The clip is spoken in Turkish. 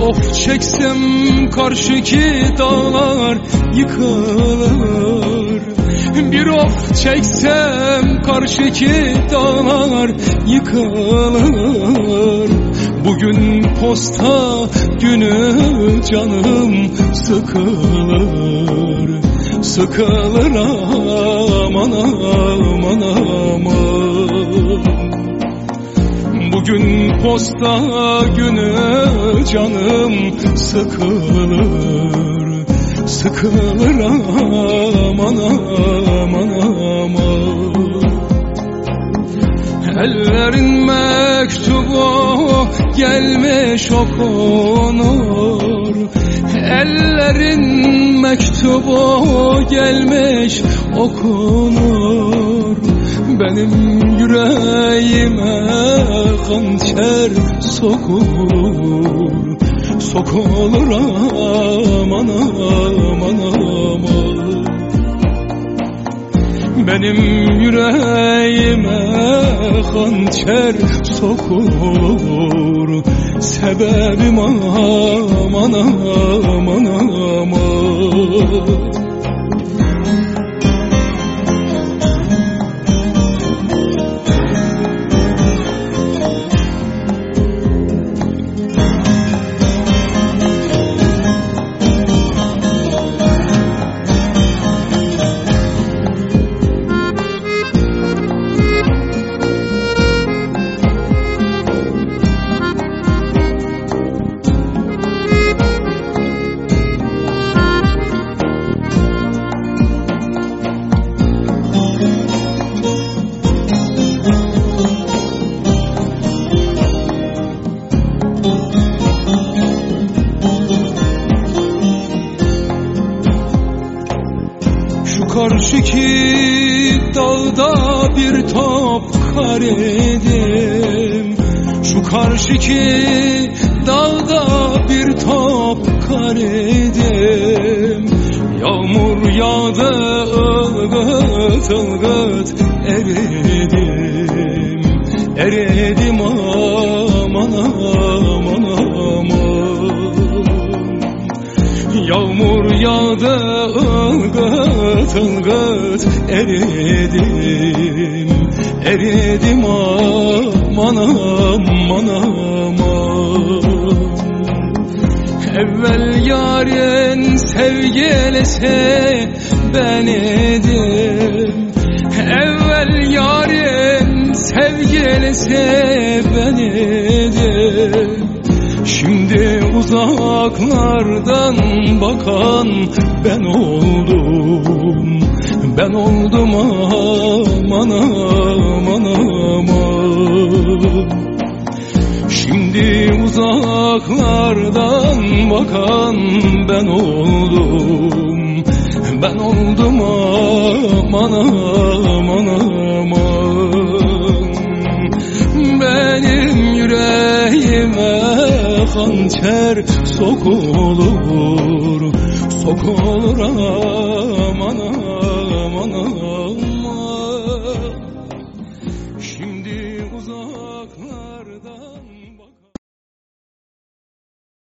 Of çeksem karşıki dağlar yıkılır. Bir of çeksem karşıki dağlar yıkılır. Bugün posta günü canım sıkılır. Sıkılır aman aman aman Bugün posta günü canım sıkılır. Sıkılır aman aman aman. Ellerin mektubu gelmiş okunur. Ellerin mektubu gelmiş okunur. Benim yüreğime hançer sokulur Sokulur aman aman aman. Benim yüreğime hançer sokulur Sebebim aman aman aman karşıki dağda bir top kar edim Şu karşıki dağda bir top kar edim Yağmur yağdı ılgıt ılgıt eridim. Eridim aman aman aman. Yağmur yağdı ılgıt ılgıt eridim Eridim aman aman aman Evvel yarın sevgilisi ben idim Evvel yarın sevgilisi ben idim Şimdi uzaklardan bakan ben oldum. Ben oldum aman aman aman. Şimdi uzaklardan bakan ben oldum. Ben oldum aman aman aman. Benim yüreğime hançer sokulur. Sokulur aman aman aman. Şimdi uzaklar.